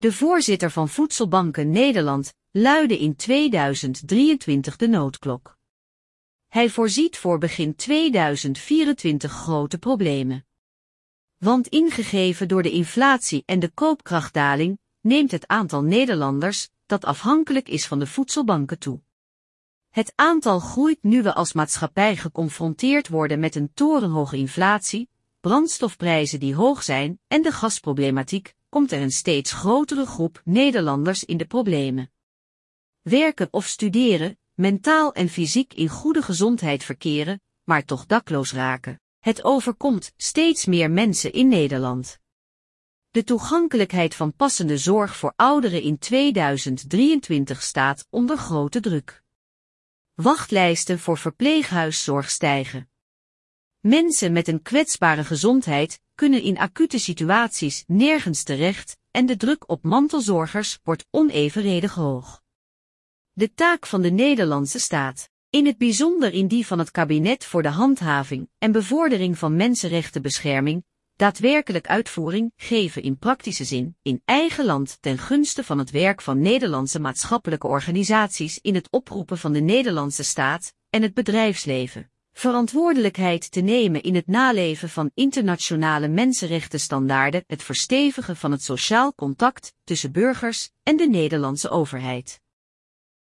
De voorzitter van Voedselbanken Nederland luidde in 2023 de noodklok. Hij voorziet voor begin 2024 grote problemen. Want ingegeven door de inflatie en de koopkrachtdaling neemt het aantal Nederlanders dat afhankelijk is van de voedselbanken toe. Het aantal groeit nu we als maatschappij geconfronteerd worden met een torenhoge inflatie, brandstofprijzen die hoog zijn en de gasproblematiek, komt er een steeds grotere groep Nederlanders in de problemen. Werken of studeren, mentaal en fysiek in goede gezondheid verkeren, maar toch dakloos raken. Het overkomt steeds meer mensen in Nederland. De toegankelijkheid van passende zorg voor ouderen in 2023 staat onder grote druk. Wachtlijsten voor verpleeghuiszorg stijgen. Mensen met een kwetsbare gezondheid kunnen in acute situaties nergens terecht en de druk op mantelzorgers wordt onevenredig hoog. De taak van de Nederlandse staat, in het bijzonder in die van het kabinet voor de handhaving en bevordering van mensenrechtenbescherming, daadwerkelijk uitvoering geven in praktische zin in eigen land ten gunste van het werk van Nederlandse maatschappelijke organisaties in het oproepen van de Nederlandse staat en het bedrijfsleven. Verantwoordelijkheid te nemen in het naleven van internationale mensenrechtenstandaarden, het verstevigen van het sociaal contact tussen burgers en de Nederlandse overheid.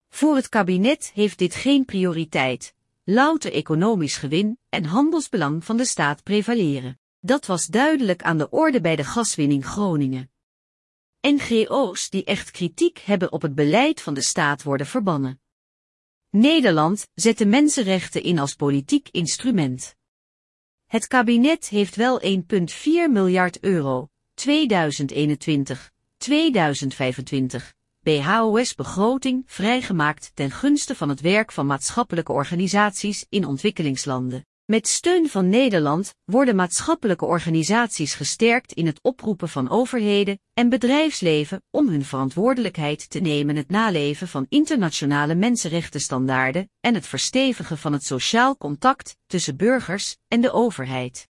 Voor het kabinet heeft dit geen prioriteit. Louter economisch gewin en handelsbelang van de staat prevaleren. Dat was duidelijk aan de orde bij de gaswinning Groningen. NGO's die echt kritiek hebben op het beleid van de staat worden verbannen. Nederland zet de mensenrechten in als politiek instrument. Het kabinet heeft wel 1,4 miljard euro, 2021, 2025, BHOS-begroting vrijgemaakt ten gunste van het werk van maatschappelijke organisaties in ontwikkelingslanden. Met steun van Nederland worden maatschappelijke organisaties gesterkt in het oproepen van overheden en bedrijfsleven om hun verantwoordelijkheid te nemen het naleven van internationale mensenrechtenstandaarden en het verstevigen van het sociaal contact tussen burgers en de overheid.